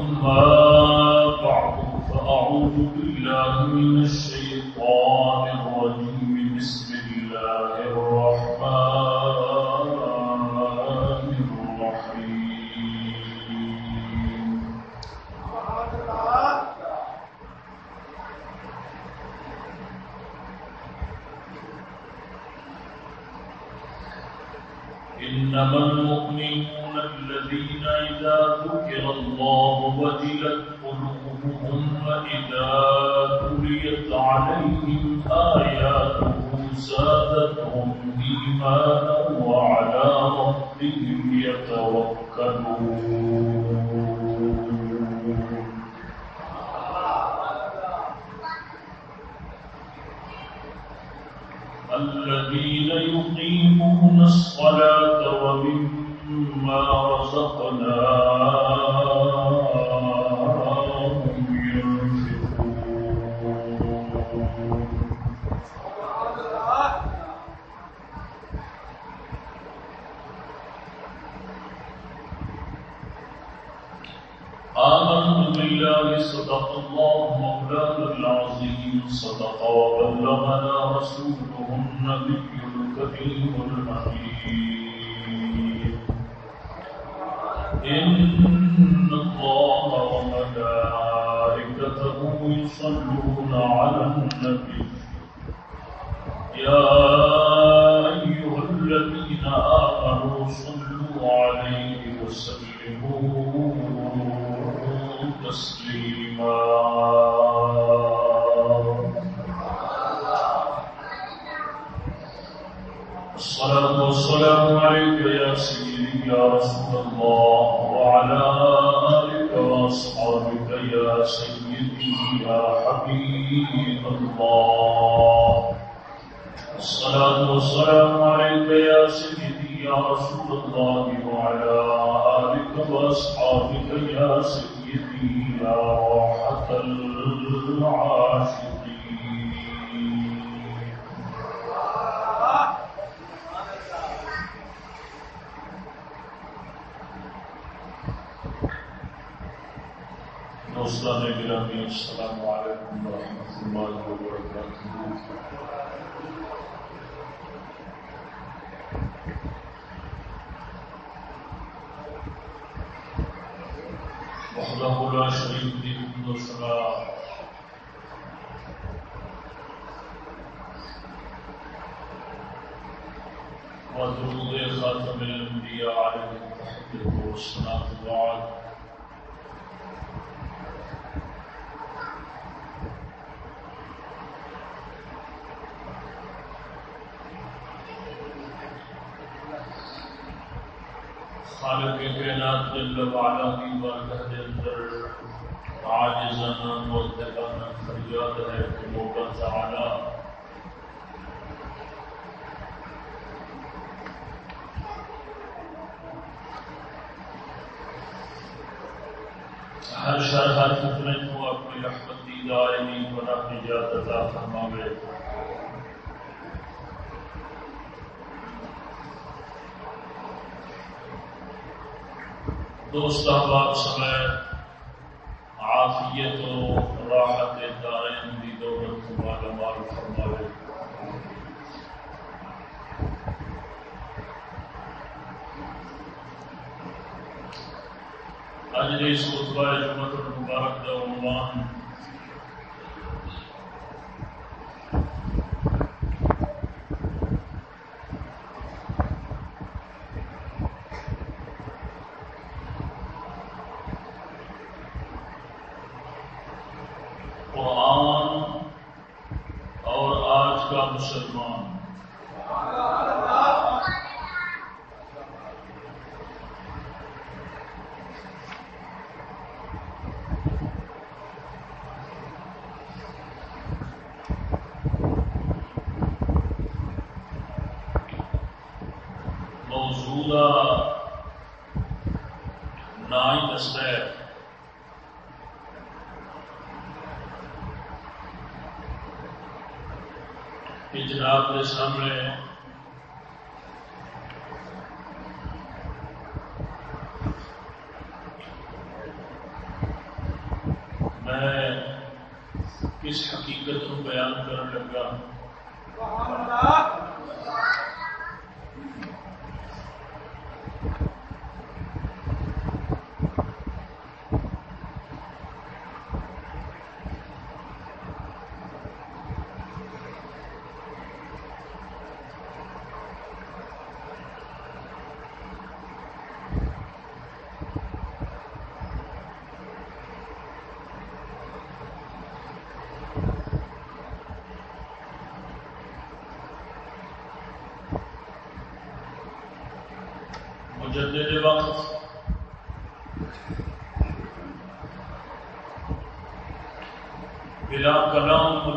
أما بعد فأعوذ بالله من الشيطان الصلاة والسلام عليك يا سيدي يا رسول الله، وعلى آلك وأصحابك يا سيدي يا حبيب الله. الصلاة والسلام عليك يا سيدي يا رسول الله، وعلى آلك وأصحابك يا سيدي يا راحة العاشقين. دوستان گرامی السلام علیکم ورحمۃ اللہ وبرکاتہ۔ وحدہ لا دی ودرود خاتم الانبیاء علیہ الصلوۃ والسلام بعد خالق کائنات جل وعلا کی بارگاہ کے اندر عاجزانہ مذہبانہ فریاد ہے کہ مولا تعالی ہر شر ہر فتنے کو اپنی رحمت دی دائمی پناہ نجات عطا فرماوے۔ دوست احباب سمے عافیت و راحت دارین دی دولت کو مالا مال فرماوے اجلی دی اس خطبہ جمعت المبارک دا عنوان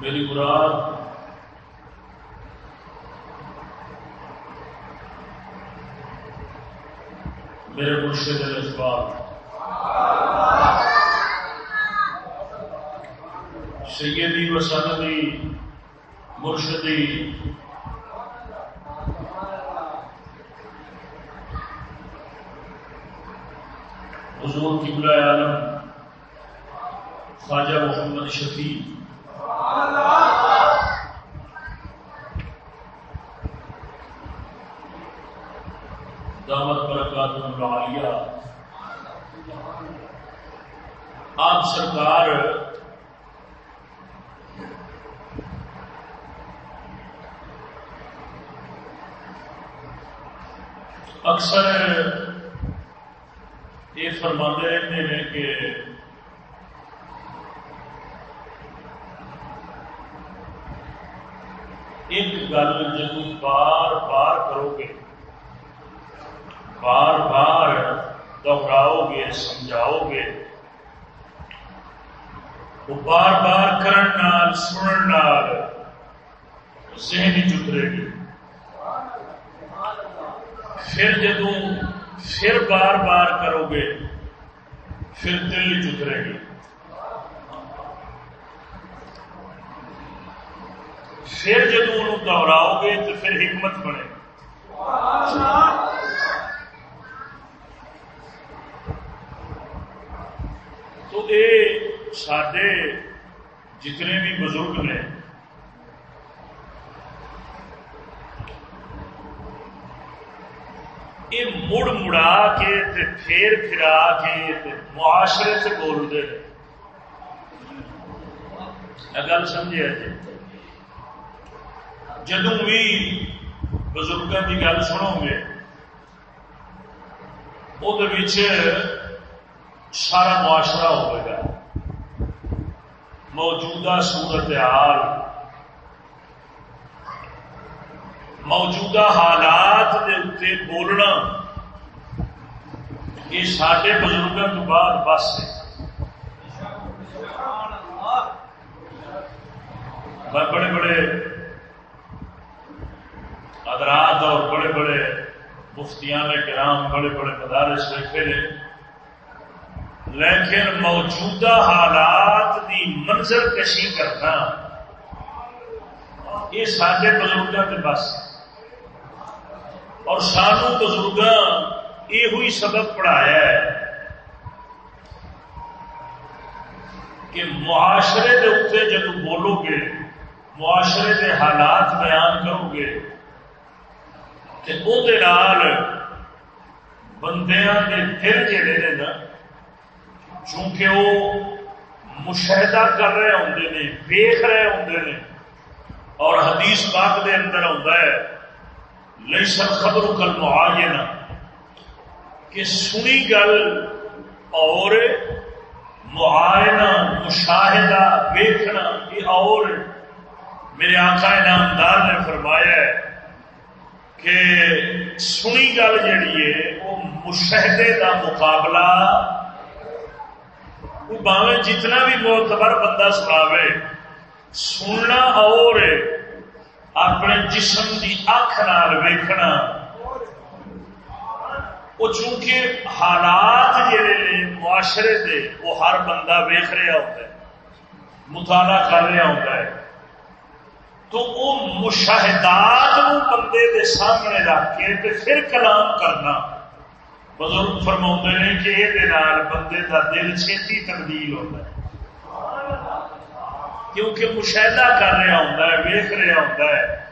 میری مراد میرے مرشد جذبات سیدی و سندی مرشدی۔ حضور کی عالم خواجہ محمد شفیع دامت برکات العالیہ آپ سرکار اکثر یہ فرماتے رہتے ہیں کہ ایک گل جب بار بار کرو گے بار بار دہراؤ گے سمجھاؤ گے وہ بار بار کرن سنن ذہن چترے گی پھر جدوں پھر بار بار کرو گے پھر دل چترے گی پھر جدو دہراؤ گے تو پھر حکمت بنے۔ تو یہ سڈے جتنے بھی بزرگ نے یہ مڑ مڑا کے پھیر پھرا کے معاشرے سے بولتے گل سمجھے جی جدو بھی بزرگوں کی گل سنو گے وہ سارا معاشرہ ہوئے گا۔ موجودہ صورت حال، موجودہ حالات کے اتنے بولنا، یہ سارے بزرگوں تو بعد بس ہے۔ بڑے بڑے ادرات اور بڑے بڑے مفتیان کرام، بڑے بڑے مدارس بیٹھے نے لیکن موجودہ حالات کی منظر کشی کرنا، یہ سارے بزرگوں کے بس اور سانو بزرگ یہ سبق پڑھایا ہے کہ معاشرے کے اتنے جب بولو گے، معاشرے کے حالات بیان کرو گے بندیا کے دل جڑے نے نا چونکہ وہ مشاہدہ کر رہے ہوں نے دیکھ رہے ہوں نے اور حدیث پاک دے اندر آتا ہے لئی سر خبر کل معاینہ کہ سنی گل اور معائنہ مشاہدہ ویکھنا یہ اور میرے آقا انعامدار نے فرمایا ہے کہ سنی گل جیڑی ہے، وہ مشاہدے کا مقابلہ باوے جتنا بھی معتبر بندہ سناوے، سننا اور اپنے جسم کی اکھ نال ویکھنا۔ وہ چونکہ حالات جڑے نے معاشرے دے، وہ ہر بندہ ویخ رہا ہوتا ہے، مطالعہ کر رہا ہوتا ہے۔ تو وہ مشاہدات بندے دے سامنے رکھ کے تے پھر کلام کرنا۔ بزرگ فرما نے کہ یہ بندے دا دل چھتی تبدیل ہوتا ہے۔ کیونکہ مشاہدہ کر رہا ہوتا ہے ویخ رہا ہوتا ہے۔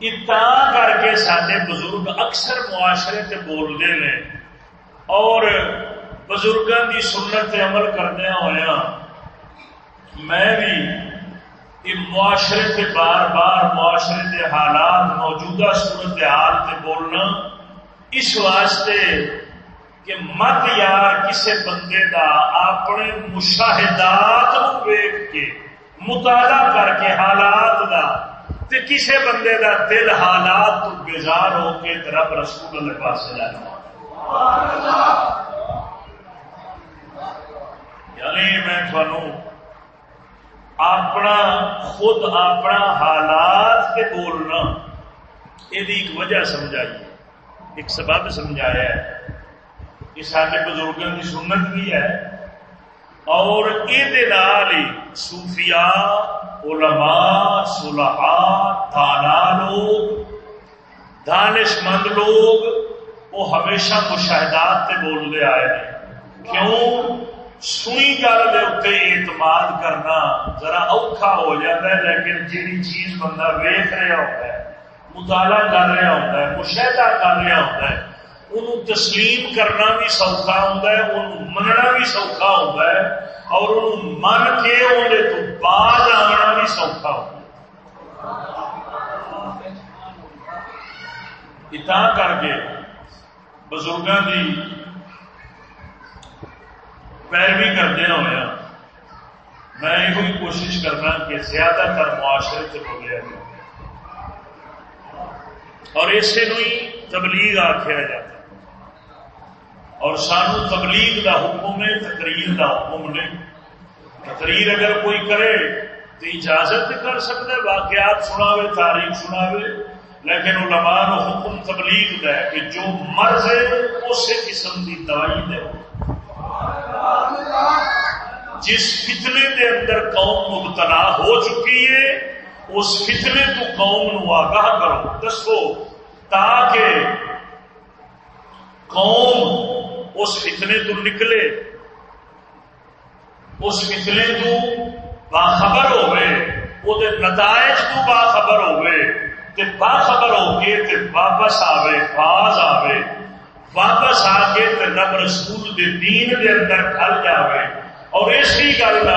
اتنا کر کے سارے بزرگ اکثر معاشرے سے بولتے ہیں اور بزرگوں کی سنت عمل کردیا ہوا میں بھی کہ معاشرے سے بار بار معاشرے کے حالات، موجودہ صورت حال سے بولنا اس واسطے کہ مت یار کسی بندے کا اپنے مشاہدات ویگ کے، مطالعہ کر کے حالات کا کسی بندے کا دل حالات تو بیزار ہو کے رب رسول اللہ پاس جانا یعنی میں تھانوں اپنا خود اپنا حالات کے بولنا یہ ایک وجہ سمجھائی ایک سبب سمجھایا ہے۔ یہ سارے بزرگوں کی سنت بھی ہے۔ اور یہ صوفیاء، علماء، صلحاء تانا لوگ دانش مند لوگ، وہ ہمیشہ مشاہدات سے بولتے آئے ہیں۔ کیوں؟ سنی گل کے اتنے اعتماد کرنا ذرا اوکھا ہو جاتا ہے، لیکن جیڑی چیز بندہ ویخ رہا ہوتا ہے، مطالعہ کر رہا ہوتا ہے، مشاہدہ کر رہا ہوتا ہے انہوں تسلیم کرنا بھی سوکھا ہوتا ہے انہوں مننا بھی سوکھا ہوتا ہے، اور انہوں من کے اندر تو بعد آنا بھی سوکھا ہوتا ہے۔ اتنا کر کے بزرگوں کی پیروی کردیا ہوا میں یہ کوشش کرنا کہ زیادہ تر معاشرے سے بولیا جائے اور اسے ہی تبلیغ آخیا جاتا اور سانو تبلیغ کا حکم ہے، تقریر کا حکم نے۔ تقریر اگر کوئی کرے تو اجازت کر سکتا ہے، واقعات سناوے، تاریخ سناوے، لیکن علماء نو حکم تبلیغ دا ہے کہ جو مرض ہے اسی قسم کی دوائی دے۔ جس فتنے دے اندر قوم مبتلا ہو چکی ہے، اس فتنے تو قوم نو آگاہ کرو۔ دسو، تاکہ قوم اس فتنے تو نکلے، اس فتنے تو باخبر ہوئے، وہ نتائج تو باخبر ہوئے، تے باخبر ہو کے تے واپس آوے، باز آوے۔ واپس آ کے رب رسول دے دین دے اندر کھل جاوے۔ اور اسی گل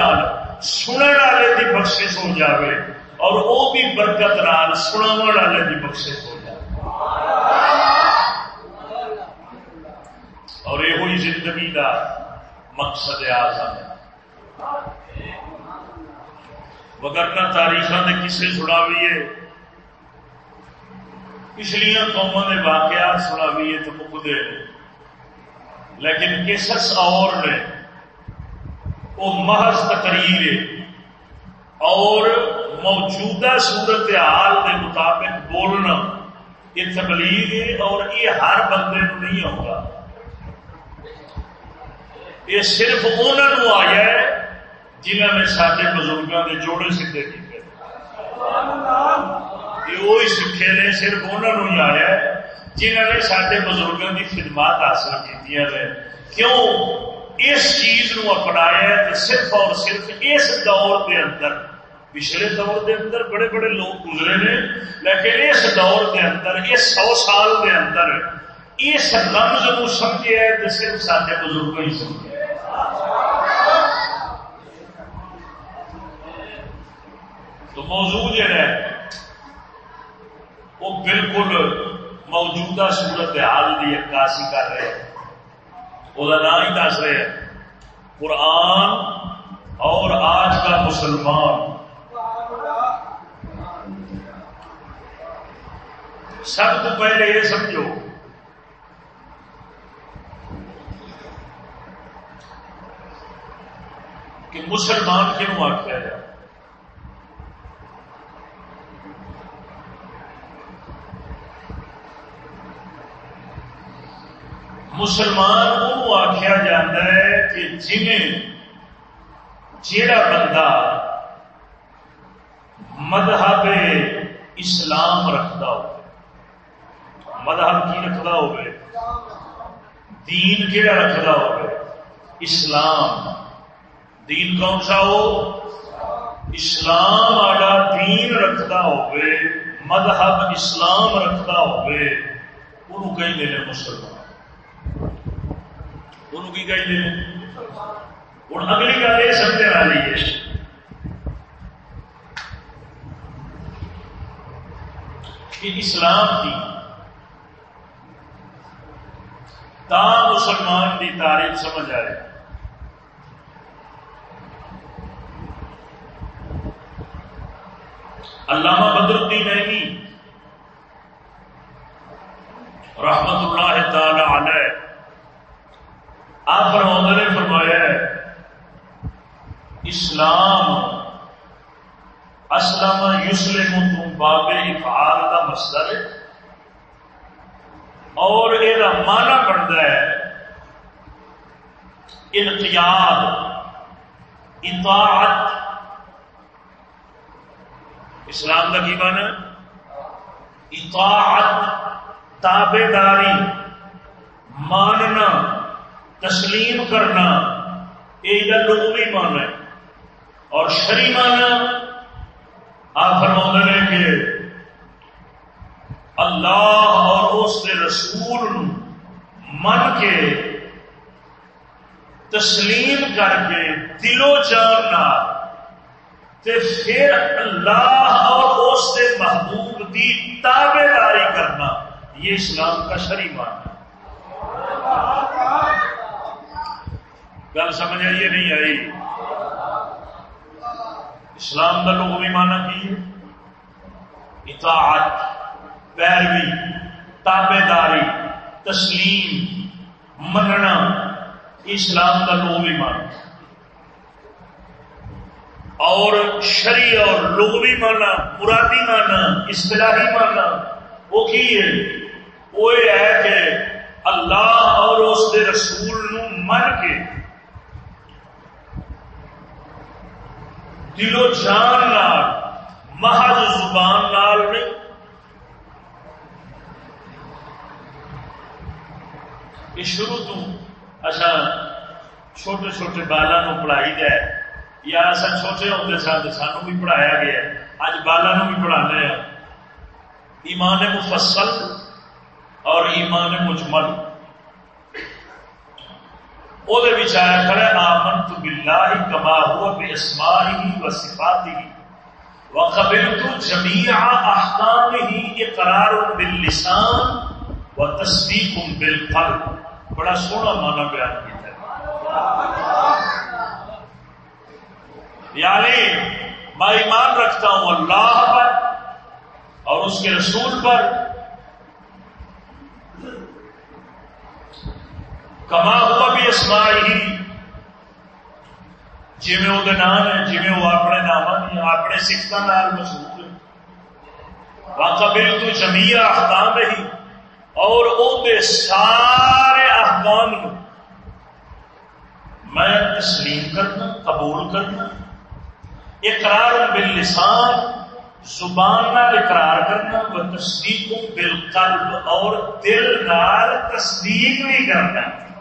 سننے والے کی بخشش ہو جاوے اور وہ بھی برکت نال سنا والے کی بخشش ہو جائے اور یہ ہوئی زندگی کا مقصد آزم ہے وگرنا تاریخ کے کسے سناویے۔ پچھلیا قوموں کے واقعات سناویے تو مکتے لیکن کسس اور نے وہ محض تقریر ہے۔ اور موجودہ صورت حال کے مطابق بولنا یہ تبلیغ ہے اور یہ ہر بندے نہیں ہوگا یہ صرف انہوں آیا ہے جنہوں نے سارے بزرگوں کے جوڑے سیدے کیتے یہ وہی سکھے نے صرف انہوں ہی آیا ہے جنہوں نے سارے بزرگوں کی خدمات حاصل کی کیوں؟ اس چیز نو اپنایا تو صرف اور صرف اس دور کے اندر، پچھلے دور کے اندر بڑے بڑے لوگ گزرے نے، لیکن اس دور کے اندر اس سو سال کے اندر اس لفظ کو سمجھے تو صرف سارے بزرگ ہی سمجھے تو موضوع جہا ہے، وہ بالکل موجودہ صورت حال کی عکاسی کر رہے ہیں۔ وہ نام ہی دس رہے ہیں۔ قرآن اور آج کا مسلمان۔ سب کو پہلے یہ سمجھو۔ کہ مسلمان کیوں آخیا جائے مسلمان وہ آخیا جا ہے کہ جنہیں جیڑا بندہ مذہب اسلام رکھتا ہو مذہب کی رکھتا ہو دین کہڑا رکھتا ہو اسلام۔ دین کون سا ہو؟ اسلام والا دین رکھتا ہو مذہب اسلام رکھتا ہو کہیں لے مسلمان۔ ان کی کہیں لے ہوں۔ اگلی گل یہ سمجھنے والی ہے۔ کہ اسلام کی تا مسلمان کی تاریخ سمجھ آئے۔ علامہ بدر الدین نہیں رحمت اللہ تعالی علیہ آپ فرما نے فرمایا اسلام، اسلم یوسلم تم باب افعال کا مسئلہ ہے۔ اور یہ مانا بنتا ہے انقیاد اطاعت۔ اسلام کا کی مانا اطاعت، تابے داری، ماننا۔ تسلیم کرنا یہ لغوی مانا ہے اور شری مانا آپ فرما نے کہ اللہ اور اس کے رسول من کے تسلیم کر کے دلو جاننا پھر اللہ اور اس کے محبوب کی تابے داری کرنا، یہ اسلام کا شری مان ہے۔ گل سمجھ آئیے نہیں آئی؟ اسلام کا لوگ بھی مانا کی اطاعت، پیروی تابے داری تسلیم، مننا اسلام کا لوگ بھی مانا اور شری اور لغوی مانا مرادی مانا اصطلاحی مانا وہ کی ہے؟ وہ ہے کہ اللہ اور اس کے رسول نو من کے دل و جان نال، محض زبان نال نہیں یہ شروع تو اچھا چھوٹے چھوٹے بالا نو پڑھائی جائے یا اصل چھوٹے ہوتے سن تو سانو بھی پڑھایا گیا۔ اج بالا بھی پڑھانے ہیں ایمان مفصل اور ایمان مجمل۔ وہ آیا کھڑا آمن تو کما ہوا بے و صفاتی و قبل تو احکام ہی اقرار باللسان و تصدیق بالقلب بڑا سونا مانا بیان کیا ہے یعنی میں ایمان رکھتا ہوں اللہ پر اور اس کے رسول پر کما ہوا بھی اسمائی جی وہ نام ہے جی وہ اپنے نام اپنے سکھتا مشہور ہے۔ واقع تو جمیا احکام رہی اور وہ سارے احکام میں تسلیم کرنا، قبول کرنا، اقرار باللسان، زبان نال اقرار کرنا و تصدیق بالقلب اور دل نال تصدیق بھی کرنا۔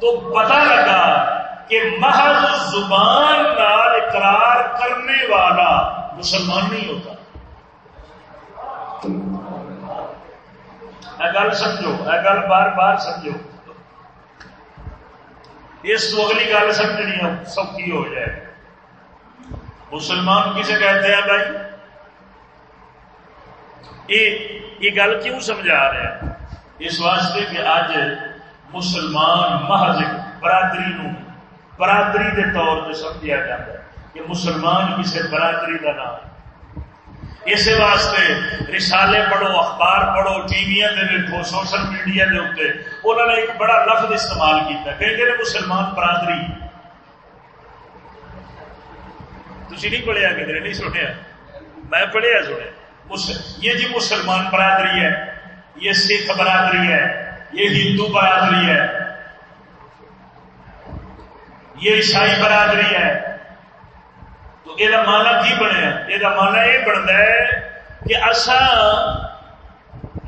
تو پتا لگا کہ محض زبان نال اقرار کرنے والا مسلمان نہیں ہوتا۔ گل سمجھو گل بار بار سمجھو۔ اس کو اگلی گل سمجھنی سوکھی ہو جائے۔ مسلمان کسے کہتے ہیں بھائی؟ یہ گل کیوں سمجھا رہے ہیں؟ اس واسطے کہ اج مسلمان محض برادری نو برادری کے طور پہ سمجھا جاتا ہے کہ مسلمان کسی برادری کا نام اس واسطے رسالے پڑھو، اخبار پڑھو، ٹی وی دیکھو سوشل میڈیا کے اتنے انہوں نے ایک بڑا لفظ استعمال کیا کہ مسلمان برادری تھی نہیں پڑھیا کدھر نہیں سنیا؟ میں پڑھیا سنیا۔ یہ جی مسلمان برادری ہے۔ یہ سکھ برادری ہے، یہ ہندو برادری ہے۔ یہ عیسائی برادری ہے۔ تو یہ مانا کی بنیا یہ مانا یہ بنتا ہے کہ اصا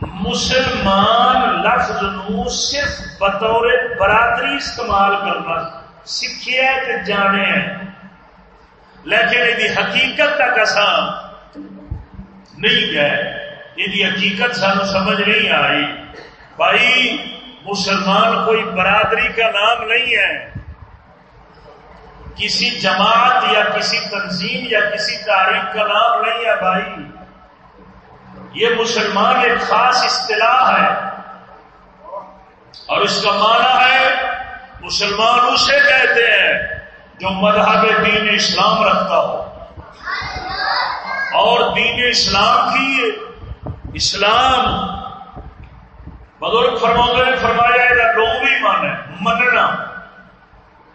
مسلمان لفظ نو صرف بطور برادری استعمال کرنا سیکھے جانے لیکن یہ حقیقت تک اصا نہیں گئے۔ یہ حقیقت سانو سمجھ نہیں آئی۔ بھائی، مسلمان کوئی برادری کا نام نہیں ہے۔ کسی جماعت یا کسی تنظیم یا کسی تاریخ کا نام نہیں ہے بھائی۔ یہ مسلمان ایک خاص اصطلاح ہے۔ اور اس کا معنی ہے مسلمان اسے کہتے ہیں، جو مذہب دین اسلام رکھتا ہو۔ اور دین اسلام کی اسلام بزرگ فرما نے فرمایا یہ لوگ بھی من ہے، مننا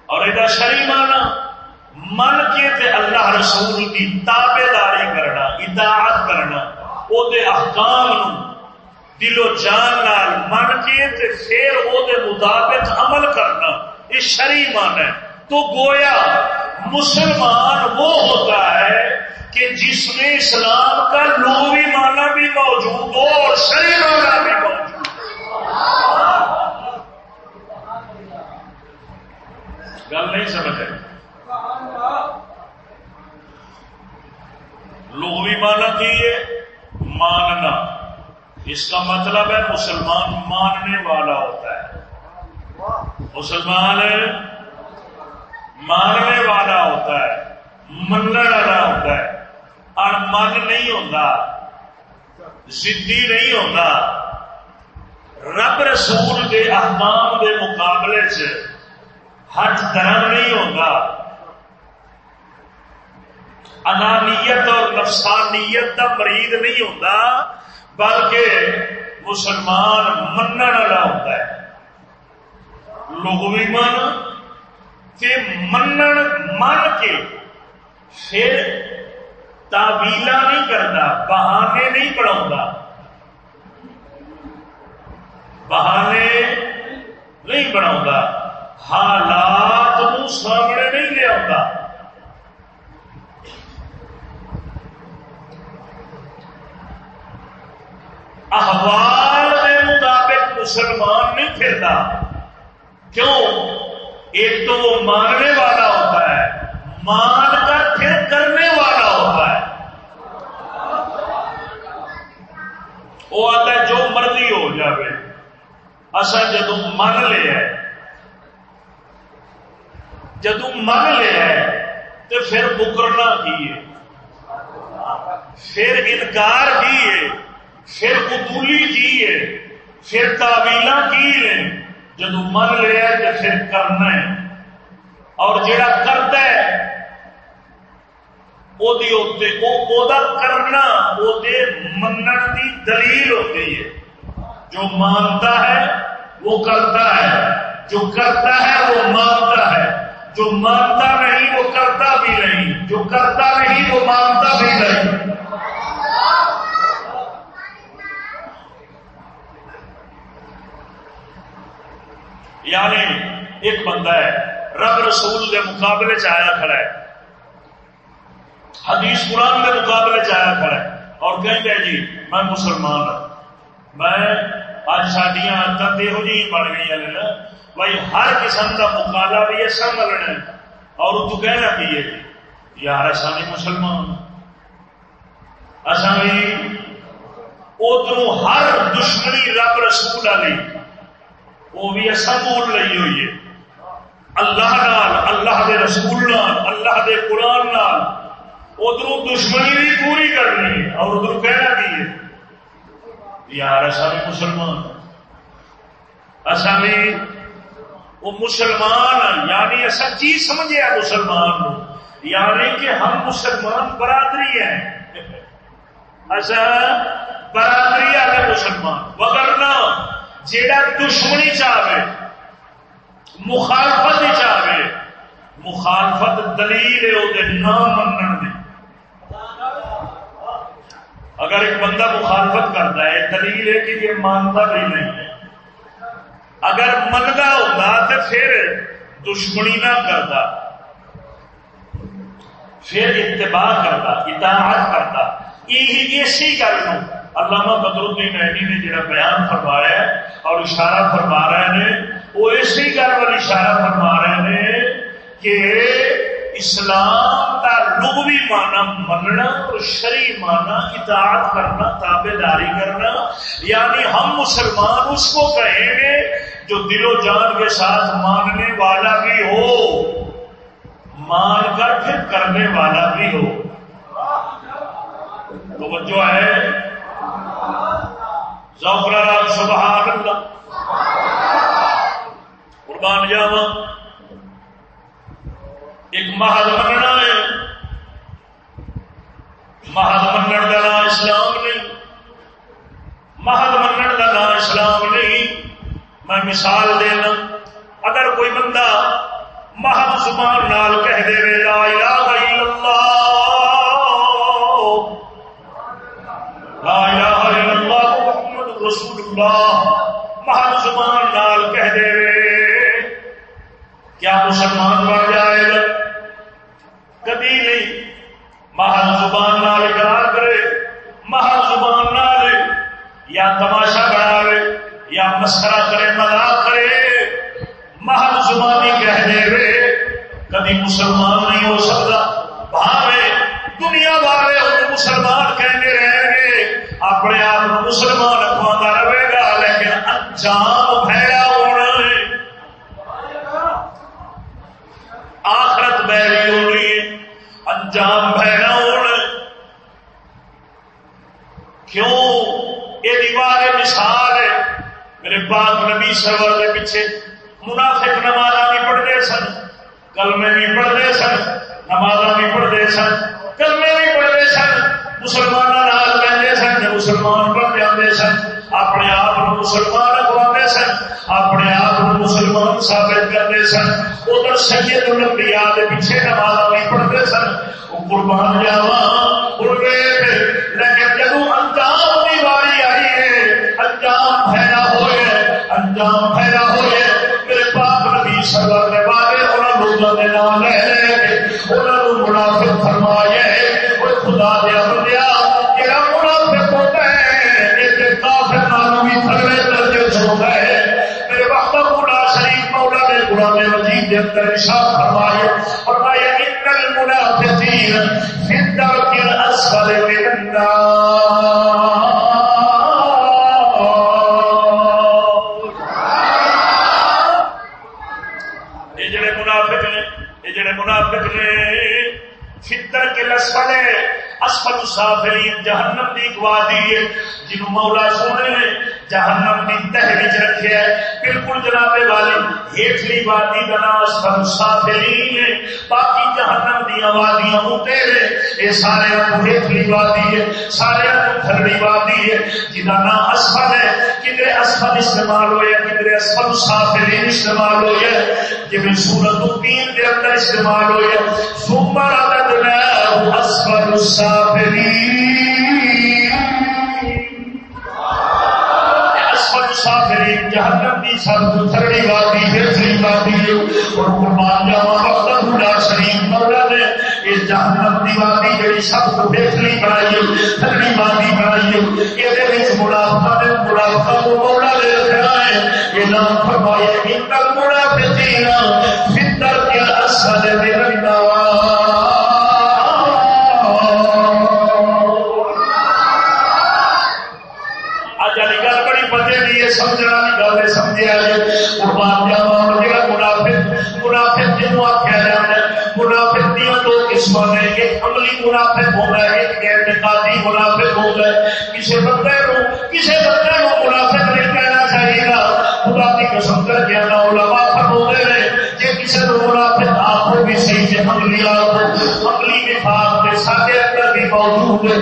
اور یہ شری مانا من کے تے اللہ رسول کی تابے داری کرنا، اطاعت کرنا وہ احکام دل و جان نال من کے تے پھر وہ مطابق عمل کرنا، یہ شری مان ہے۔ تو گویا مسلمان وہ ہوتا ہے کہ جس میں اسلام کا لغوی بھی شری بھی موجود گل نہیں سمجھ لغوی معنی کی ہے؟ ماننا۔ اس کا مطلب ہے مسلمان ماننے والا ہوتا ہے۔ مسلمان ماننے والا ہوتا ہے منع والا ہوتا ہے۔ من نہیں ہوتا زدی نہیں ہوتا رب رسول کے احکام کے مقابلے چ ہٹ درم نہیں ہوتا انانیت اور نفسانیت کا مریض نہیں ہوتا بلکہ مسلمان من والا ہوتا ہے لوگ بھی من من من کے پھر تعویلا نہیں کرتا بہانے نہیں پڑھا بہانے نہیں بنا حالات سامنے نہیں لیا احوال کے مطابق مسلمان نہیں پھرتا۔ کیوں؟ ایک تو وہ ماننے والا ہوتا ہے۔ مان کر پھر کرنے والا ہوتا ہے وہ آتا ہے جو مرضی ہو جائے اصا جدو من لیا جدو من لیا تو پھر بکرنا کی ہے؟ پھر انکار کی ہے، پھر قبولی کی ہے، پھر تعویل کی ہے جدو من لیا تو پھر کرنا ہے۔ اور جڑا کرتا ہے کرنا من کی دلیل ہوتی ہے جو مانتا ہے وہ کرتا ہے جو کرتا ہے وہ مانتا ہے جو مانتا نہیں وہ کرتا بھی نہیں جو کرتا نہیں وہ مانتا بھی نہیں یعنی ایک بندہ ہے رب رسول کے مقابلے چیا کھڑا ہے حدیث قرآن کے مقابلے چیا کھڑا ہے اور کہ جی میں مسلمان ہوں۔ میں اج سڈیا آدت یہو جی بن گئی نا بھائی، ہر قسم کا مکالا بھی ایسا ملنا اور تو کہنا کی ہے جی یار، ایسا بھی مسلمان اصا بھی ادھر ہر دشمنی رب رسول والی وہ بھی ایسا بول رہی ہوئی ہے۔ اللہ نال، اللہ دے رسول نال، اللہ دے قرآن نال۔ ادھر دشمنی بھی پوری کرنی ہے اور ادھر کہنا کی ہے۔ یار، ایسا بھی مسلمان۔ اصا بھی وہ مسلمان یعنی ایسا چیز سمجھے مسلمان یعنی کہ ہم مسلمان برادری ہیں۔ ایسا برادری والے مسلمان۔ وغیرہ جیڑا دشمنی چاہے مخالفت چاہے مخالفت دلیل ہے، وہ نہ منن اگر ایک بندہ مخالفت کرتا ہے، دلیل ہے کہ یہ مانتا بھی نہیں ہے۔ اگر منگا ہوتا تو پھر دشمنی نہ کرتا، پھر اتباع کرتا، اطاعت کرتا۔ یہ اسی گل علامہ بدر الدین اینی نے جڑا بیان فرما رہا ہے اور اشارہ فرما رہے ہیں، وہ اسی گل پر اشارہ فرما رہے ہیں کہ اسلام کا لغوی مانا مننا اور شری مانا اطاعت کرنا تابے داری کرنا۔ یعنی ہم مسلمان اس کو کہیں گے جو دل و جان کے ساتھ ماننے والا بھی ہو، مان کر پھر کرنے والا بھی ہو۔ توجہ ہے؟ ذوقر سبحان اللہ۔ قربان جاوا ایک محل مننا ہے محل من کا نام اسلام نہیں۔ محل من کا نام اسلام نہیں۔ میں مثال دینا، اگر کوئی بندہ محل زبان نال کہہ دے لا الہ الا اللہ۔ لا الہ الا اللہ، محمد رسول اللہ محل زبان نال کہہ دے رے کیا مسلمان بن جائے گا؟ محل زبان نال اقرار کرے محل زبان نال یا تماشا بنا یا مسکرا کرے، مذاق کرے محل زبانی کہہ دے رے کبھی مسلمان نہیں ہو سکتا۔ بھاوے، دنیا والے مسلمان کہنے رہیں گے، اپنے آپ مسلمان اخوانا رہے گا، لیکن انجام پھیلا ہونا ہے۔ آخرت بہری ہونی ہے، انجام پھیلا ہونا کیوں؟ یہ دیوار مثال ہے۔ میرے پاک نبی سرور کے پیچھے منافق نماز بھی پڑھتے سن، کلمے بھی پڑھتے سن نماز بھی پڑھتے سن، کلمے بھی پڑھتے سن۔ مسلمانوں کہتے سن مسلمان بن جاتے سن۔ اپنے آپ مسلمان اخواتے سن، اپنے آپ مسلمان ثابت کرتے سن۔ ادھر سید الانبیاء کے پیچھے نماز بھی پڑھتے سن۔ وہ قربان جاوا کے اندر ارشاد فرمایا فرمایا ان المنافقین فی الدرک الاسفل من النار. یہ جڑے منافق نے یہ جڑے منافق نے فطر کے لسفل اسفل سافرین جہنم کی ایک وادی ہے جنہوں مولا سونے نے جہنم کی تہ وچ رکھے ہے۔ بالکل جناب والی ہیٹلی وادی کا نام اسفل سافرین ہے۔ باقی جہنم دی وادیاں اوتے نے۔ یہ سارے ہیٹلی وادی ہے، سارے تھلڑی وادی ہے۔ جنہاں نام اسفل ہے کدھر اسفل استعمال ہوئے کدھر اسفل سافرین استعمال ہوئے۔ جی سورت تین کے اندر استعمال ہوئے۔ سومر عدد اسفل السافرین مسافرین فرمایا ان تک منافقین فطر کے اصل میں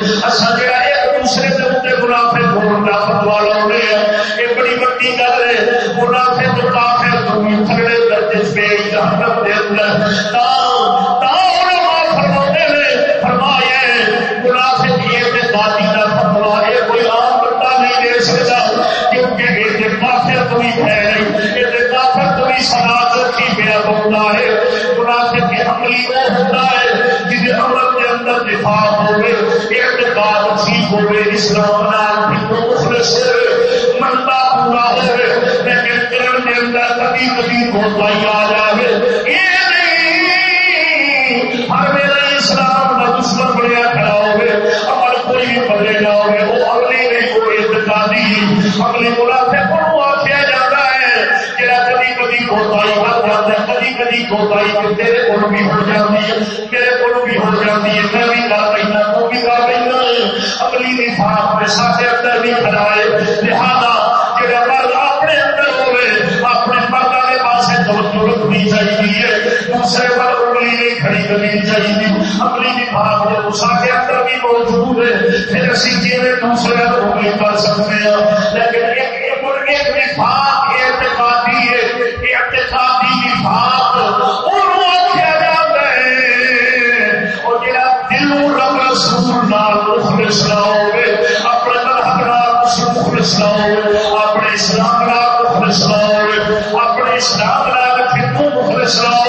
ہے۔ اس اسلام منتا پورا لیکن کرن کے اندر کبھی کبھی آ جائے یہ نہیں ہر اسلام کا دشمن بنیا کھڑا کوئی بھی بدلے گا ہوگی وہ اگلی نہیں کوئی اعتقادی اگلی کو آخیا جاتا ہے جہاں کبھی کبھی جاتا ہے کبھی کبھی کوتائی تیرے کو بھی ہو جاتی ہے میرے کو بھی ہو جاتی ہے میں بھی کر رہی تو بھی کر رہی اگلی نفاق میں سارے اندر بھی کھڑا ہے۔ لہذا دوسرے پر انگلی نہیں کھڑی کرنی چاہیے۔ اپنی اندر بھی موجود ہے۔ پھر اسی دوسرے پر انگلی کر سکتے ہیں۔ لیکن ایک ایک اپنے اسلام نال پھر مخلص نہ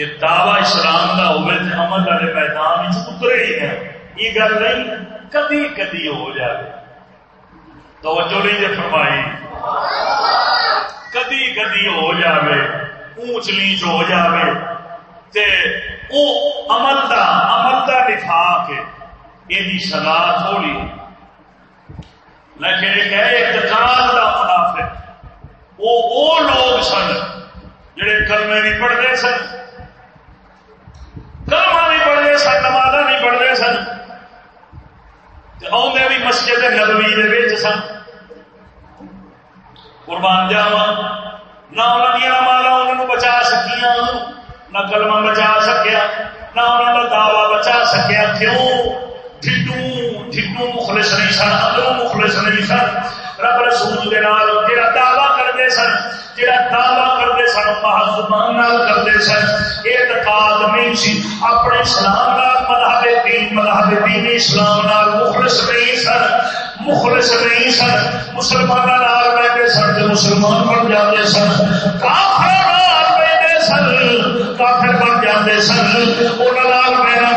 کہ دعوی اسلام کا ہوئے تو عمل والے میدان اترے ہی ہیں۔ یہ گل نہیں، کدی کدی ہو جائے توجہ نہیں جی فرمائی۔ کدی کدی ہو جاوے، اونچ نیچ ہو جاوے۔ تے او عمل دا عمل دا نفاق ہے۔ یہ سزا تھوڑی لیکن ایک ہے، اعتقاد دا منافق وہ او لوگ سن، جڑے کلمے نہیں پڑھتے سن۔ کلمہ نہیں پڑھتے سن نماز نہیں پڑھتے سن۔ آدھے بھی مسجد نبوی سن۔ قربان جاوا نہ انہوں دیا مالا انہوں بچا سکیاں، نہ کلمہ بچا سکیا نہ انہوں کا دعوی بچا سکیا کیوں؟ ٹھڈو مخلص نہیں سن اندروں مخلص نہیں سن۔ رب رسول دے نال جڑا دعویٰ کرتے سن جڑا دعویٰ کرتے زبان نال کرتے سن، اعتقاد نہیں سی، اپنے اسلام نال مذہب دین مذہب دین اسلام نال مخلص نہیں سن، مخلص نہیں سن۔ مسلمانوں نال بیٹھے سن تے مسلمان بن جاتے سن۔ کافر نال بیٹھے سن، کافر بن جاتے سن۔ انہاں نال میرا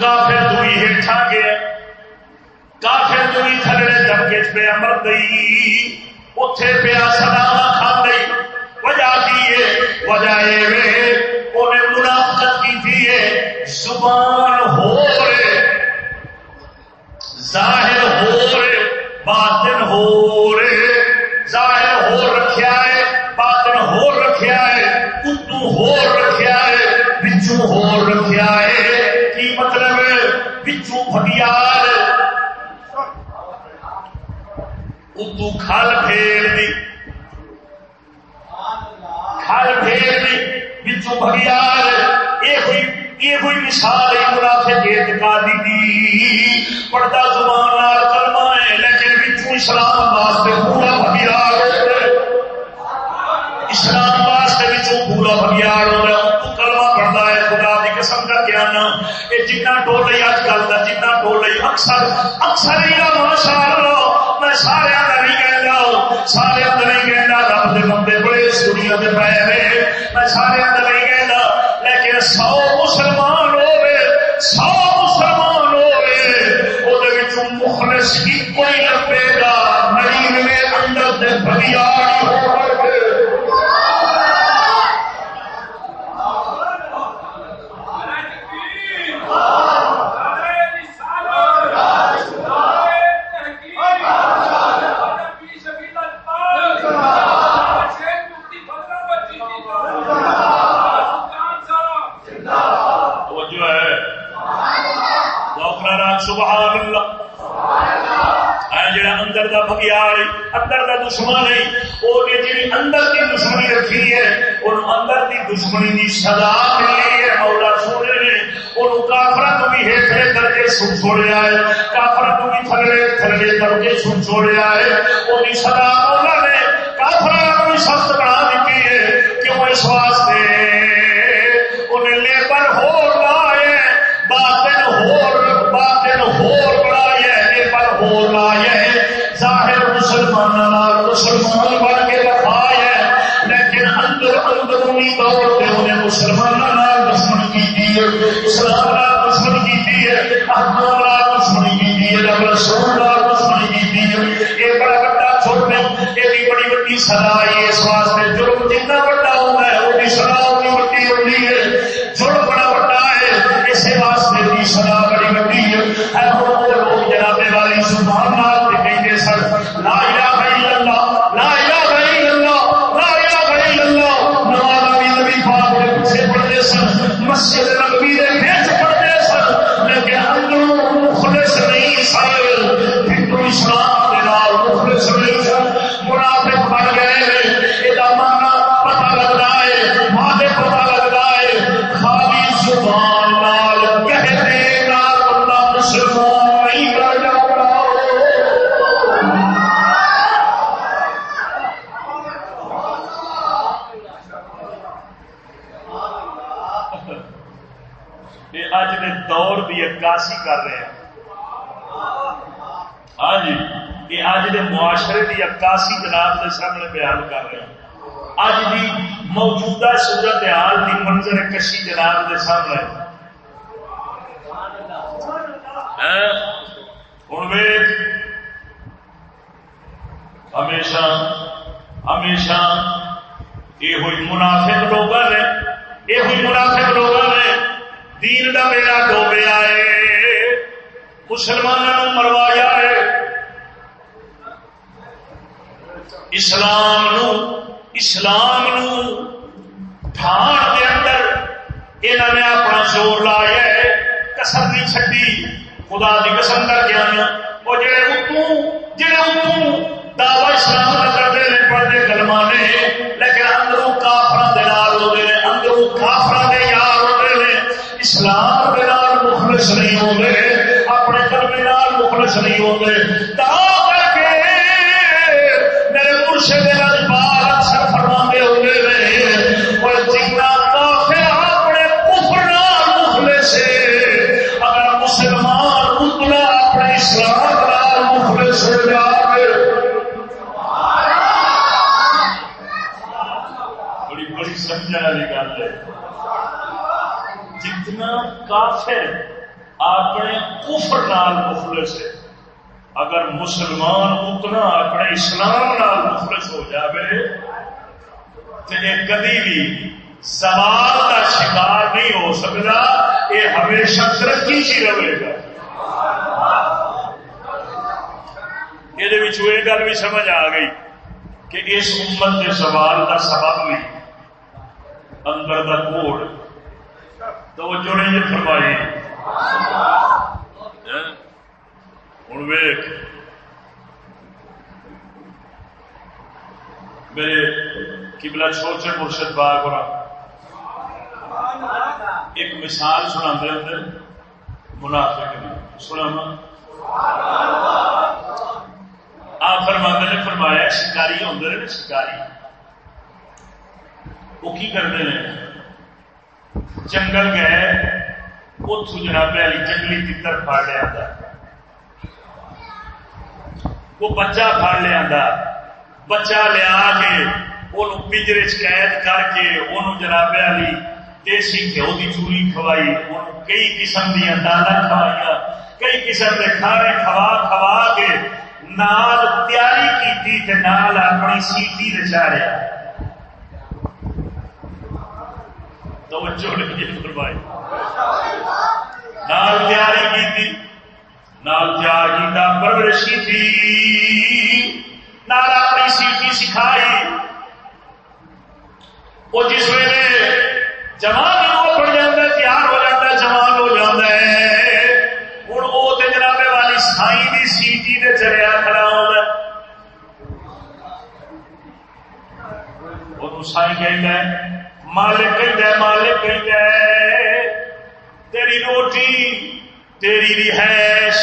کافر دوئی بھی ہیٹھا گیا۔ کافر دوئی تھلے تھلڑے دبکے پہ امر گئی۔ اتے پیا سدا کھا گئی وجہ کی ہے؟ وجہ یہ انہیں منافقت کی تھی زبان ہو رہے۔ بچو بھگیار اتو کھل پھیر دی کھل پھیر دی بچو بھگیار یہ ہوئی یہ کوئی مثال ہے منافق اعتقادی دی پردہ زبان نال کلمہ ہے لیکن وچوں اسلام واسطے پورا بھگیار اسلام واسطے وچوں پورا بھگیار ہو رہا کلمہ پڑھتا ہے خدا دی قسم کا کیا نا یہ جتنا ٹول رہی اج کل کا جنا ٹول رہی اکثر اکثر ہی ماشاء اللہ میں سارے کا نہیں کہنا سارے کا نہیں کہنا رب دے بندے بڑے اس دنیا دے پے ہیں۔ میں سارے کا نہیں کہنا لیکن سو مسلمان ہوئے، سو مسلمان ہوئے وہ مخلص کی کوئی لبے گا نرین میں اندر سے بھگیار ہو توجہ ہے دوکھنا سبحان اللہ اے جڑا اندر ہے اندر دا دشمن ہے او نے جڑی اندر دی دشمنی رکھی ہے اون اندر دی دشمنی دی سزا ملی ہے، مولا سونے نے اون کافر تو بھی ہیٹھے کر کے سن چھوڑیا ہے کافر تو بھی تھلے تھلے کر کے سن چھوڑیا ہے اون دی سزا مولا نے کافر کو سخت بنا دیتی ہے، کیوں اس واسطے؟ کی دی احمد کا دشمن کی رسول کی یہ بڑا بڑا یہ بڑی بڑی سزا ہے اس واسطے موجودہ صورت حال کی منظر کشی جناب کے سامنے۔ ہوں ہمیشہ ہمیشہ یہ ہوئی منافق لوگ نے یہ ہوئی منافق لوگ نے دین کا میرا ڈوبیا ہے۔ مسلمانوں مروایا ہے۔ اسلام نو اسلام ٹھان کے اندر انہوں نے اپنا زور لایا ہے کسر نہیں چڈی خدا کی قسم کر کے آنا۔ وہ جڑے اتوں جڑے اتوں دعوی اسلام کا کرتے ہیں، پڑھتے کلما نے لیکن اندروں کافر دلال ہوتے ہیں، اندروں کافر کے یار ہوتے ہیں۔ اسلام کے نال مخلص نہیں ہوتے، اپنے کلمے نال مخلص نہیں ہوتے۔ کفر نال مخلص ہے۔ اگر مسلمان اتنا اپنے اسلام نال مخلص ہو جائے تو یہ کدی بھی سوال کا شکار نہیں ہو سکتا، یہ ہمیشہ ترقی چی رہے گا۔ یہ گل بھی سمجھ آ گئی کہ اس امت کے سوال کا سبب بھی اندر کا کوڑ۔ توجہ نہیں جی فرمائی۔ ہوں ویخ میرے کبلا چھوٹے مرشد باغ اور ایک مثال سنا دے منافق سنا آپ فرماندے نے، فرمایا شکاری ہوں نا شکاری۔ وہ کی کرتے ہیں جنگل گئے۔ اتو جناب علی جنگلی تر پڑ لیا وہ بچہ پڑ لیا بچہ لیا کے وہ پنجرے قید کر کے وہ جناب علی دیسی گھیو کی چوری کھوائی۔ کئی قسم دیا دانا کھوائی کئی قسم کے کھانے کھوا کھوا کے نال تیاری کی نال اپنی سیٹی نچاریا توجہ نہیں فرمائی۔ نال تیاری کی تھی، نال تیار کیتا پرورش کی تھی۔ نال اپنی سیٹی سکھائی۔ وہ جس ویلے جوان ہو پڑ جاتا ہے، تیار ہو جاتا ہے، جوان ہو جاتا ہے۔ ہوں وہ تو جناب والی سائی کی سیٹی نے چلیا کھڑا ہوتا وہ سائی کہ مالک کہ مالک کہ تیری روٹی، تیری رہائش،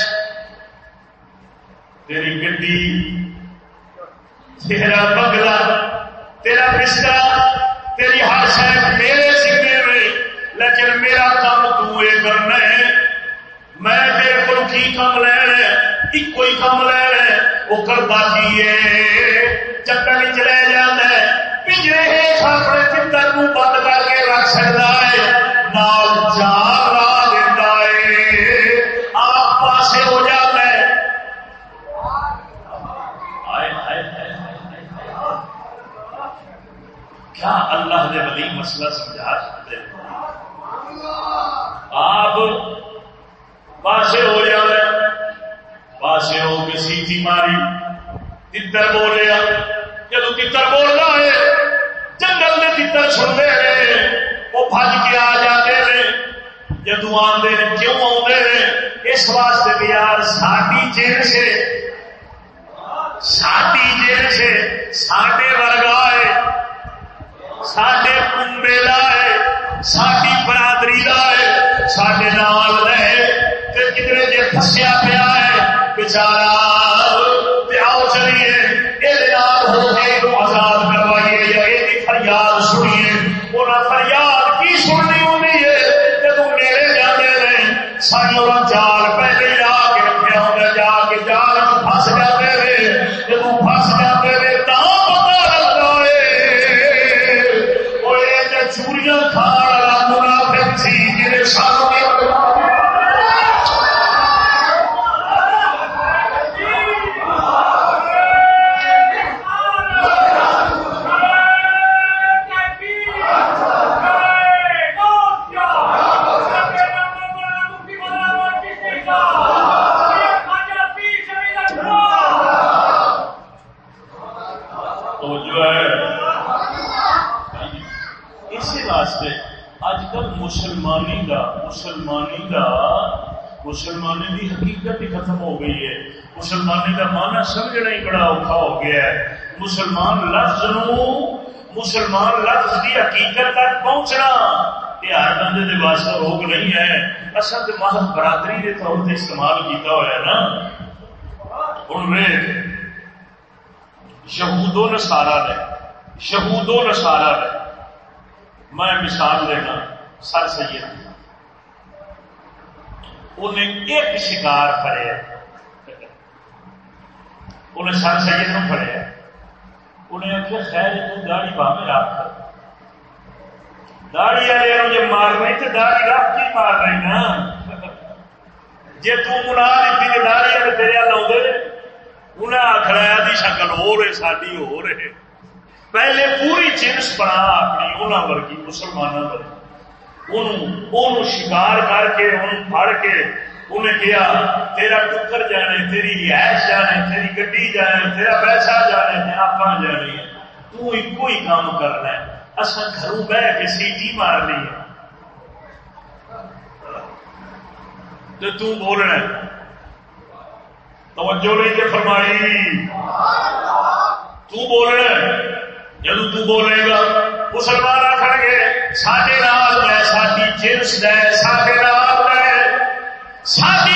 تیری گڈی تیرا بگلا تیرا بستر تیری ہر شاید میرے سینے میں، لیکن میرا کام تو یہ کرنا ہے، میں تیرے کو کی کام لینا ایک ہی کام لینا وہ کرتا کی چکر چلے جانا ہے پنجرے اپنے کو بند کر کے رکھ سکتا ہے۔ نال چار دیتا ہے۔ آپ ہو جاتا ہے۔ کیا اللہ نے ولی مسئلہ سمجھا سکتے آپ پاسے ہو جائے پاسے ہو کے سیٹی ماری۔ تر بولیا جب تر بولنا ہے، جنگل میں تر سنتے ہیں، وہ بج کے آ جاتے ہیں۔ جدو آتے ہیں کیوں آتے ہیں؟ اس واسطے بھی یار، ساڈی جیل سے، ساڈی جیل سے ساڈے ورگا ہے، ساڈے کنبے لا ہے، ساڈی برادری لا ہے، ساڈے نال رہے کتنے جی فسیا پیا ہے بچارا چار مسلمان لفظ نو مسلمان لفظ کی حقیقت تک پہنچنا، یہ ہر بندے کے واسطے روگ نہیں ہے۔ اصل تو محض برادری کے طور سے استعمال کیتا ہوا ہے نا۔ ہوں ویخ شہودو نسارا نے شہودو نسارا نے میں مثال دینا سر سید۔ انہیں ایک شکار پڑے انہیں سر سید نو پڑے انہیں آخیا خیر داڑی باہر رکھ داڑی والے جی مار رہی تو داڑی رکھ کے مار رہی نا۔ جی تنا دیتی کہ داڑی والے تیرے لاؤ انہیں آخر دی شکل ہو رہے ساری ہو رہے پہلے پوری جنس بنا اپنی انہوں ورگی مسلمانوں ورگی۔ شکار کر کے، ان پڑ کے انہیں کیا تیرا ٹکر جانے تیری رہائش جانے تیری گڈی جانے تیرا پیسہ جانے آپ جانے تو ایک ہی کام کرنا ہے. اصل گھروں بہ کے سیٹی مارنی ہے۔ تو تو بولنا ہے، توجہ نہیں کہ فرمائی. تو بولنا ہے، جدو تو بولے گا، مسلمان آخر گے، ساڈے نال ہے ساری جنس ہے ساڈے نال ساری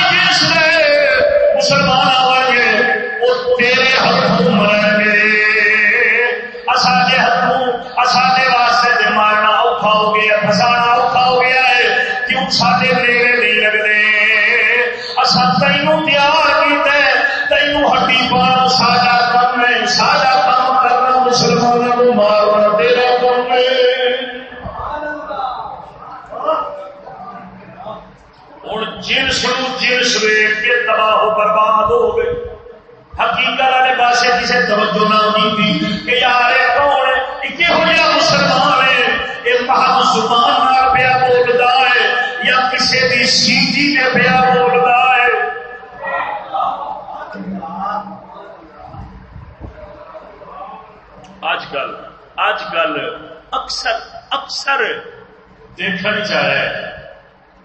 مسلمان گے، وہ تیرے ہاتھوں مرن گے۔ ہاتھوں واسطے دے مارنا اوکھا ہو گیا، فسانا اوکھا ہو گیا ہے۔ کیوں سارے میرے نہیں لگتے؟ اصا تینوں تیار کیتا ہے، تینوں ہڈی پار ساڈا کم ہے کام کرنا مسلمانوں کو مارنا تیرا کم ہے ہوں جنس جنس ویگ کے تباہ برباد ہو گئے حقیقت والے پاس کسی توجہ نہ ہوتی کہ یار کون کہہو ہے مسلمان ہے یہ جی مہد زبان پیا بولتا ہے یا کسی کی سیٹی نے پیا بولتا ہے؟ اج کل اج کل اکثر اکثر دیکھنا چاہے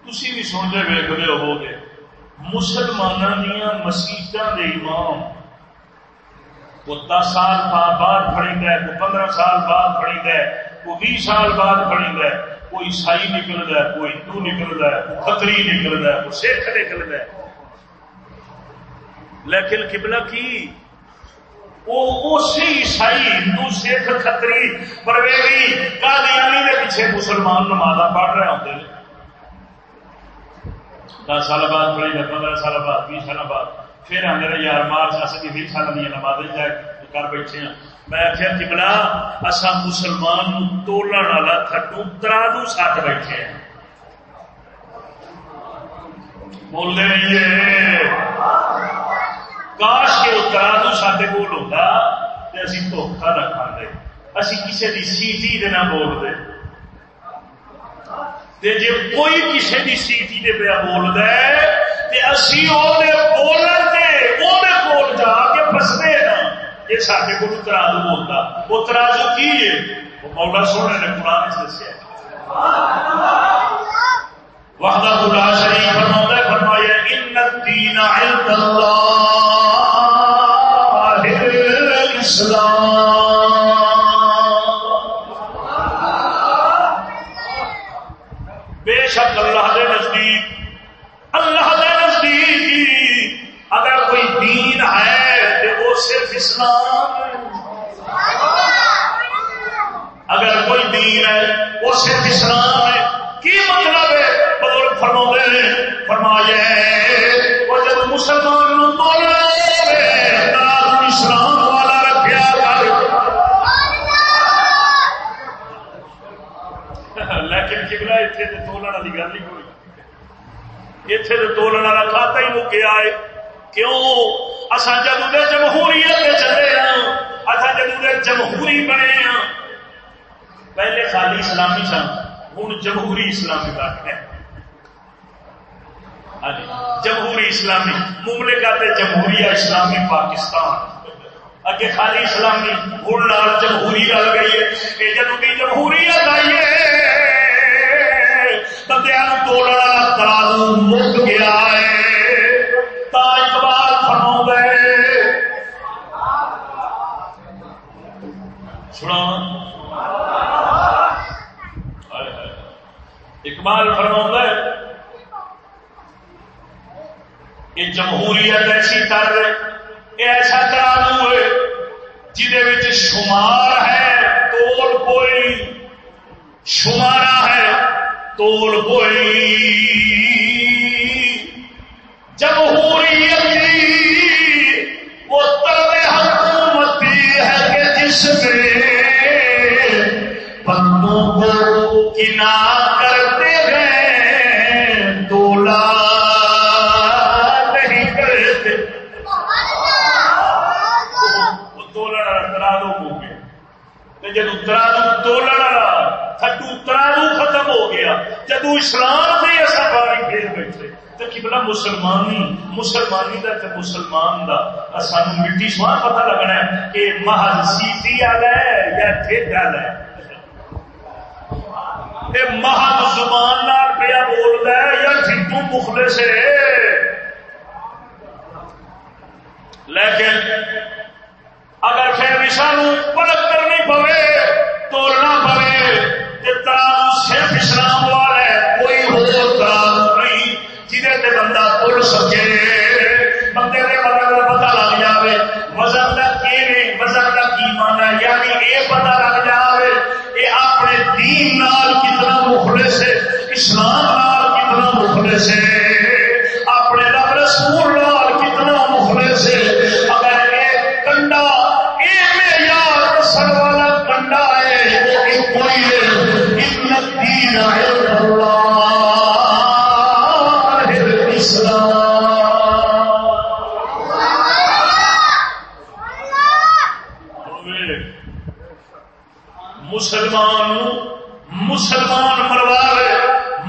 تھی بھی سنتے ویکتے ہو گے مسلمانوں دیا مسیطان کے امام وہ دس سال بعد پڑی گئے کوئی پندرہ سال بعد پڑی گئے کوئی بھی سال بعد پڑی گئے کوئی عیسائی نکل گیا کوئی ہندو نکل گیا کوئی خطری نکل گیا کوئی سکھ نکل گیا لیکن کبلا کی؟ اسی عیسائی، ہندو، سکھ کتری پرویری قادیانی کے پیچھے مسلمان نماز پڑھ رہے ہوتے ہیں دس سال بعد پڑھی گئے پندرہ سال بعد، بیس سال بعد۔ پھر آدھے یار مار سکتی بھی سال دیا نماز کر بیٹھے ہیں۔ میں آخیا کملا اصا مسلمان تولن والا تھٹو ترادو سٹ بیٹھے ہیں۔ بولنے نہیں کاش کے ترادو سڈے کول ہوتا تو اسی دھوکھا نہ کھا دے اسی کسی کی سیٹی دے نہ بول دے جی کوئی کسی کی سیٹی دے پہ بول دے تے اسی بولن جا نا، یہ سارے کو ترازو بولتا۔ وہ ترازو کی ہے؟ وہ مولا سونے نے قرآن دسیا۔ وحدہ خدا شریف فرماتا فرمایا، ان الدین عند اللہ الاسلام بے شک اللہ دے نزدیک اللہ دے اگر کوئی دین ہے تو وہ صرف اسلام اگر کوئی دین ہے وہ صرف اسلام ہے۔ کی مطلب ہے؟ بزرگ فرما فرمایا وہ جب مسلمان بولے اسلام والا رکھا لیکن کبلا اتنے تو تولن والی گل نہیں ہوئی۔ اتنے تو تولن والا کھاتا ہی مکیا ہے۔ کیوں؟ اصا جدو جمہوریت چلے ہاں اصا جدو جمہوری بنے ہاں پہلے خالی اسلامی سن ہوں جمہوری اسلامی بات ہے۔ ہاں جی، جمہوری اسلامی، مملکت جمہوریہ اسلامی پاکستان۔ اگے خالی اسلامی، ہوں جمہوری گل گئی ہے۔ جب کی جمہوریت آئی ہے۔ بندیا توڑ ترازو مک گیا ہے۔ تا اقبال فرما گئے سنا اقبال فرما گئے یہ جمہوریت ایسی کر ایسا ترازو ہے جہد شمار ہے توڑ کوئی شمارا ہے توڑ کوئی جمہوریت جدو اسلام سے ایسا پانی پھیر بیٹھے تو کبلا مسلمانی مسلمانی دا تے مسلمان دا۔ سانو مٹی سوا پتہ لگنا ہے کہ محض سیٹی آ گئے یا ٹھیک آ گئے محض زبان نال پیا بول ہے یا ٹھیکو مخلے سے لیکن اگر پھر بھی سانو پلک کرنی پوے، توڑنا پوے۔ صرف اسلام والا کوئی ہو نہیں۔ جہے بندہ سکے، بندے کے کا پتا لگ جائے وزن کا کی وزن کا کی مانا یعنی یہ پتا لگ جائے یہ اپنے دین نال کتنا مخلص ہے، اسلام نال کتنا مخلص ہے۔ مسلمان مسلمان مروا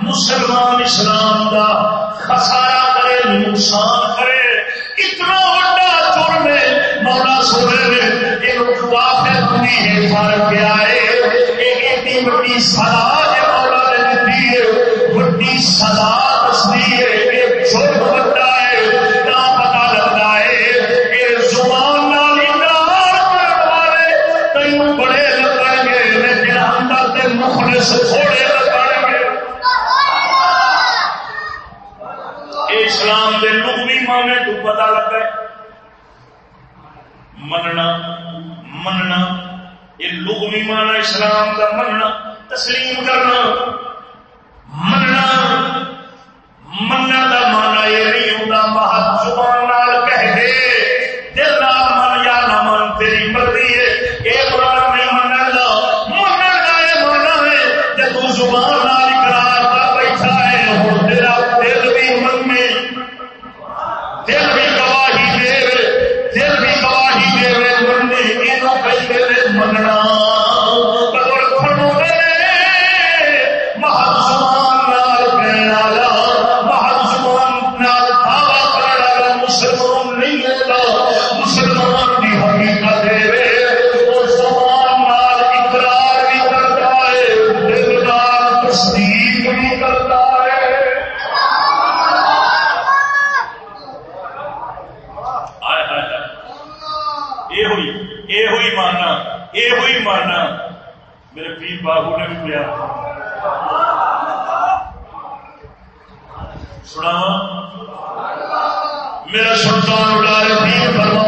مسلمان اسلام کا خسارا کرے، نقصان کرے۔ اتنا بڑا جرم ہے مولا سونے نے یہ وافر ہوئی ہے کیا ہے ایڈی بڑی سزا مولا نے دیتی ہے۔ بڑی سزا دستی مننا یہ لغوی معنی اسلام کا مننا تسلیم کرنا۔ میرا سلطان اڑائے بھی فرما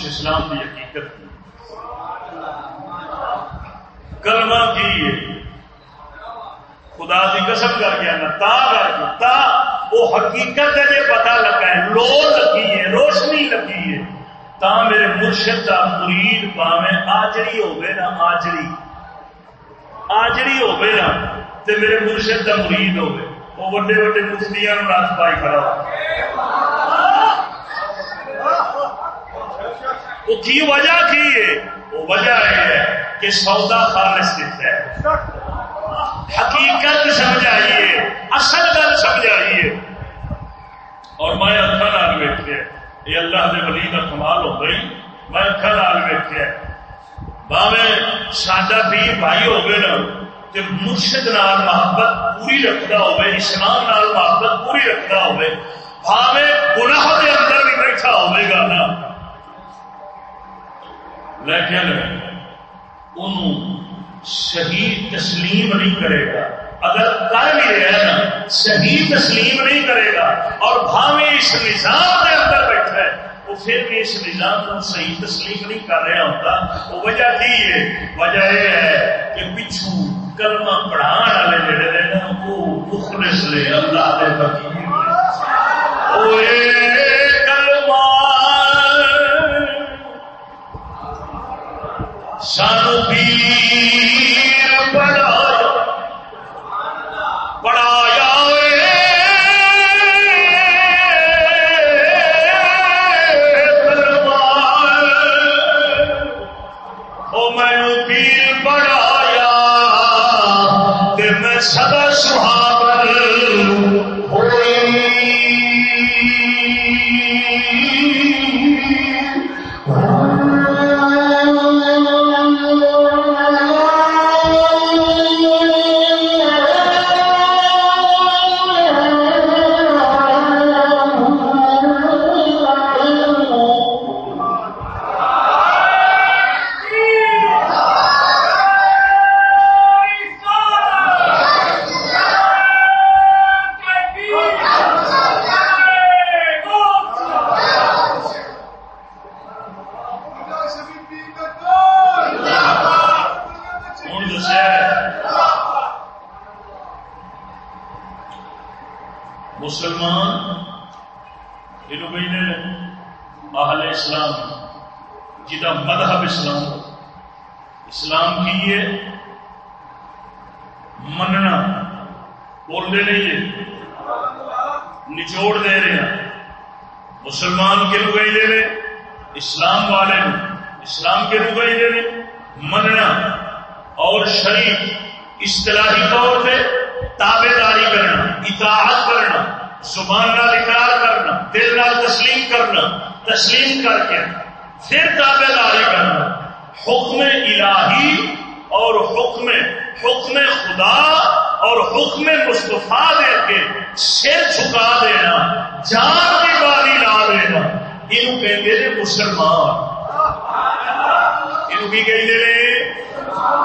کسی کو پوچھ اسلام کی حقیقت کی۔ کلمہ کی ہے خدا کی قسم کر کے نا تا کر کے تا، وہ حقیقت ہے جی پتا لگا ہے۔ لو لگی ہے، روشنی لگی ہے۔ تا میرے مرشد کا مرید پاوے آجڑی ہوگی نا آجڑی آجڑی ہوگی نا، تے میرے مرشد کا مرید ہوگی وہ وڈے وڈے مفتیاں رات پائی کھڑا وہ کی وجہ کی ہے وہ وجہ یہ ہے کہ سودا خالص دیتا ہے۔ حقیقت سمجھائیے، اصل گل سمجھائیے۔ اور میں اکھا نال ویٹیا یہ اللہ کے ولی کا کمال ہو گئی، میں اکھا نال ویٹیا باوے، ساڈا پیر بھائی ہوگے نا کہ مرشد نال محبت پوری رکھتا ہوئے، اسلام نال محبت پوری رکھتا ہوئے۔ بھاوے گناہ کے اندر بھی بیٹھا ہوئے گا نا۔ لیکن انہوں شہید تسلیم نہیں کرے گا۔ اگر کر بھی رہا نا شہید تسلیم نہیں کرے گا اور بھاوے اس نظام کے اندر بیٹھا ہے وہ پھر بھی اس نظام کو صحیح تسلیم نہیں کر رہا ہوتا۔ وہ وجہ کی ہے؟ وجہ یہ ہے کہ پچھو کلمہ پڑھان والے جڑے نے نا وہ مخلص لے اللہ دے فقیر کلمہ سانو بھی مننا اور شریف، اصطلاحی طور پہ تابے داری کرنا، اطاعت کرنا، زبان نال اقرار کرنا، دل نال تسلیم کرنا، تسلیم کر کے پھر تابے داری کرنا۔ حکم الہی اور حکم حکم خدا اور حکم مصطفیٰ دے کے سر جھکا دینا، جان کی باری لا دینا۔ یہ کہتے ہیں مسلمان۔ یہ بھی کہتے ہیں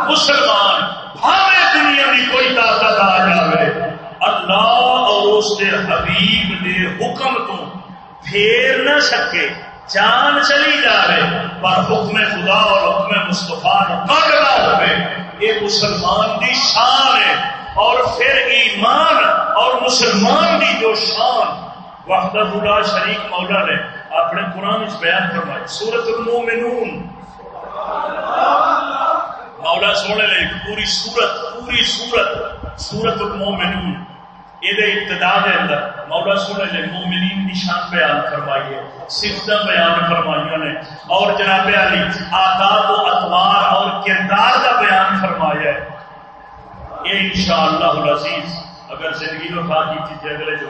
مسلمان بھاوے دنیا کی کوئی طاقت آ جائے اللہ اور اس کے حبیب دے حکم تو پھیر نہ سکے، جان چلی جائے پر حکم خدا اور حکم مصطفیٰ نہ ہوئے یہ مسلمان کی شان ہے۔ اور پھر ایمان اور مسلمان کی جو شان وحدت اللہ شریف مولا نے اپنے قرآن بیان فرمائی۔ سورت المومنون مولا سونے لے پوری سورت پوری سورت سورت المومنون، یہ ابتدا کے اندر مولا سونے نے مومنین نشان بیان فرمائی ہے سفت بیان فرمائی نے، اور جناب علی آداب و اتوار اور کردار کا بیان فرمایا ہے۔ یہ ان شاء اللہ عزیز اگر زندگی میں کھا کی چیز اگلے جو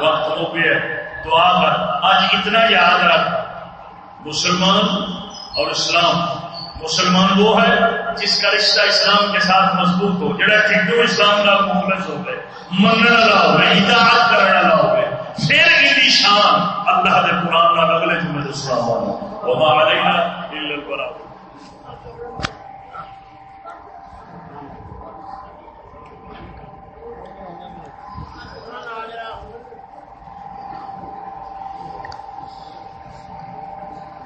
وقت ہو گیا دعا کر، آج اتنا یاد رکھ، مسلمان اور اسلام مسلمان وہ ہے جس کا رشتہ اسلام کے ساتھ مضبوط ہو، جڑا ٹھنڈو اسلام کا مخلص ہو گئے منع والا ہو گئے، اطاعت کرنے والا ہو گئے، پھر ان شان اللہ کے قرآن اگلے جمعے سنا ہوا وہ ہمارا الا البلاغ۔